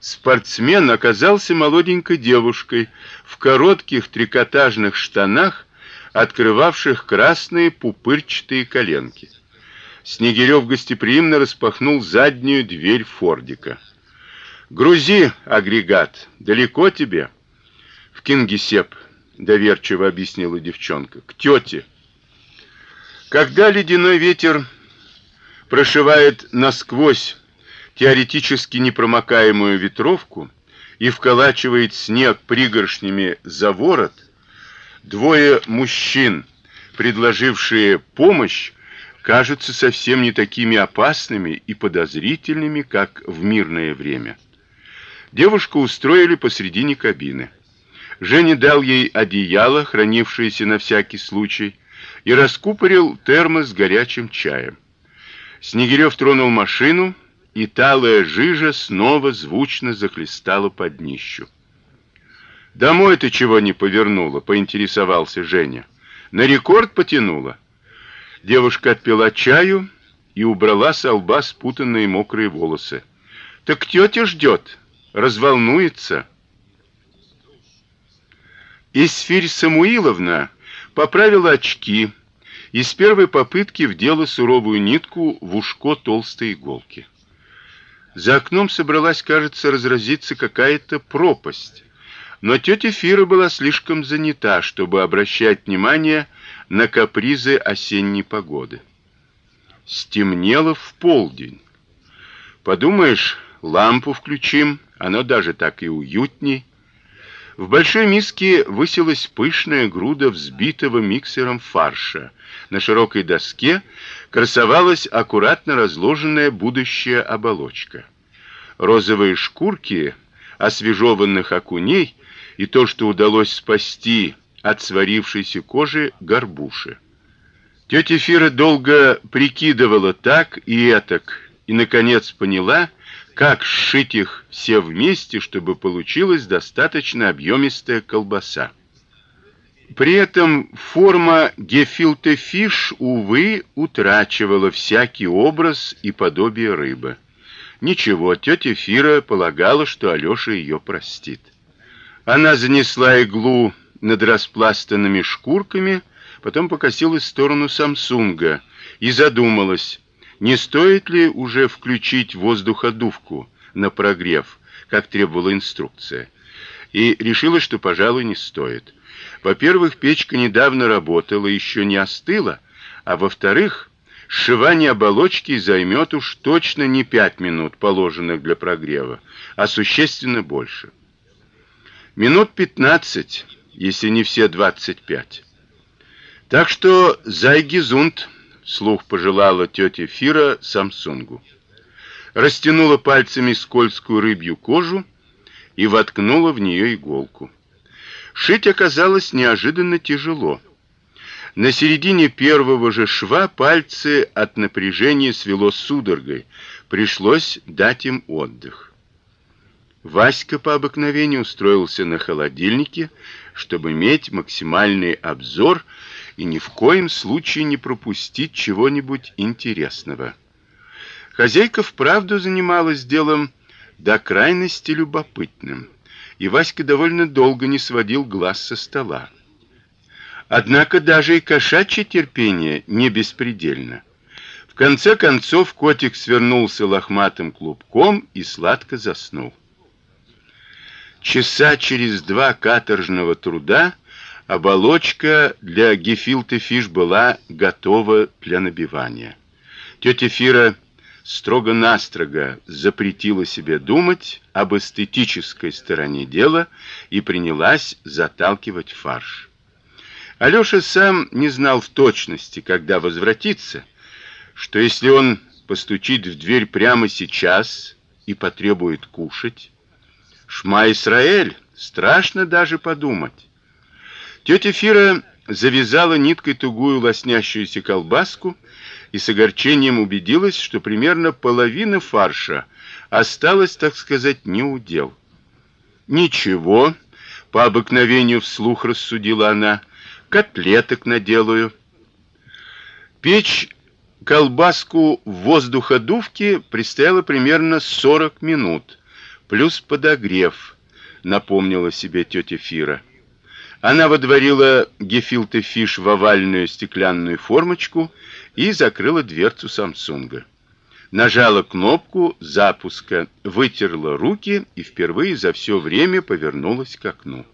Спортсмен оказался молоденькой девушкой в коротких трикотажных штанах, открывавших красные пупырчатые коленки. Снегирев гостеприимно распахнул заднюю дверь Фордика. Грузи агрегат. Далеко тебе? В Кингисепп, доверчиво объяснила девчонка. К тете. Когда ледяной ветер прошивает насквозь теоретически непромокаемую ветровку и вколачивает снег пригоршнями за ворот, двое мужчин, предложившие помощь, кажутся совсем не такими опасными и подозрительными, как в мирное время. Девушку устроили посредине кабины. Женя дал ей одеяло, хранившееся на всякий случай, и раскупорил термос с горячим чаем. Снегирев тронул машину, и талая жижа снова звучно захлестала под днищу. Домой ты чего не повернула, поинтересовался Женя. На рекорд потянула. Девушка отпила чаю и убрала с лба спутанные мокрые волосы. Так тетя ждет, разволнуется. Исфирь Самуиловна поправила очки и с первой попытки вдела суровую нитку в ушко толстой иголки. За окном собралась, кажется, разразиться какая-то пропасть. Но тетя Фира была слишком занята, чтобы обращать внимание на капризы осенней погоды. Стемнело в полдень. Подумаешь, лампу включим, оно даже так и уютней. В большой миске высилась пышная груда взбитого миксером фарша. На широкой доске красовалась аккуратно разложенная будущая оболочка. Розовые шкурки освежеванных окуней и то, что удалось спасти от сварившейся кожи горбуши. Тетя Фира долго прикидывала так и этак и наконец поняла, как сшить их все вместе, чтобы получилась достаточно объемистая колбаса. При этом форма гефилте фиш увы утрачивала всякий образ и подобие рыбы. Ничего, тетя Фира полагала, что Алёша ее простит. Она занесла иглу над распластанными шкурками, потом покосилась в сторону Самсунга и задумалась, не стоит ли уже включить воздуходувку на прогрев, как требовала инструкция. И решила, что, пожалуй, не стоит. Во-первых, печка недавно работала, еще не остыла, а во-вторых, сшивание оболочки займет уж точно не пять минут, положенных для прогрева, а существенно больше. Минут пятнадцать, если не все двадцать пять. Так что зайгизунт слух пожелала тетя Фира Самсунгу. Растянула пальцами скользкую рыбью кожу и воткнула в нее иголку. Шить оказалось неожиданно тяжело. На середине первого же шва пальцы от напряжения свело судорогой, пришлось дать им отдых. Васька по обыкновению устроился на холодильнике, чтобы иметь максимальный обзор и ни в коем случае не пропустить чего-нибудь интересного. Хозяйка вправду занималась делом до крайности любопытным, и Васька довольно долго не сводил глаз со стола. Однако даже и кошачье терпение не беспредельно. В конце концов котик свернулся лохматым клубком и сладко заснул. Часа через два каторжного труда Оболочка для гефилте фиш была готова для набивания. Тетя Фира строго-настрого запретила себе думать об эстетической стороне дела и принялась заталкивать фарш. Алёша сам не знал в точности, когда возвратиться, что если он постучит в дверь прямо сейчас и потребует кушать, Шма Исраэль, страшно даже подумать. Тетя Фира завязала ниткой тугую лоснящуюся колбаску и с огорчением убедилась, что примерно половина фарша осталась, так сказать, не у дел. Ничего, по обыкновению вслух рассудила она, котлеток наделаю. Печь колбаску в воздуходувке предстояло примерно 40 минут, плюс подогрев, напомнила себе тетя Фира. Она водворила гефилте фиш в овальную стеклянную формочку и закрыла дверцу Самсунга. Нажала кнопку запуска, вытерла руки и впервые за все время повернулась к окну.